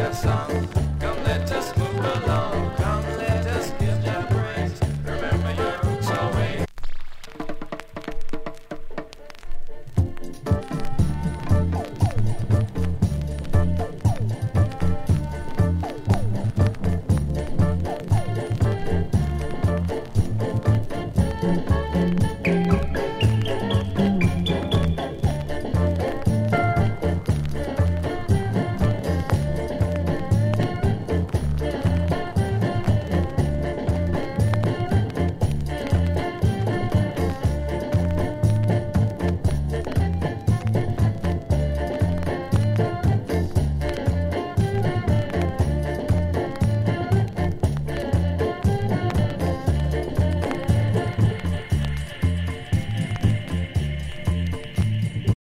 a song.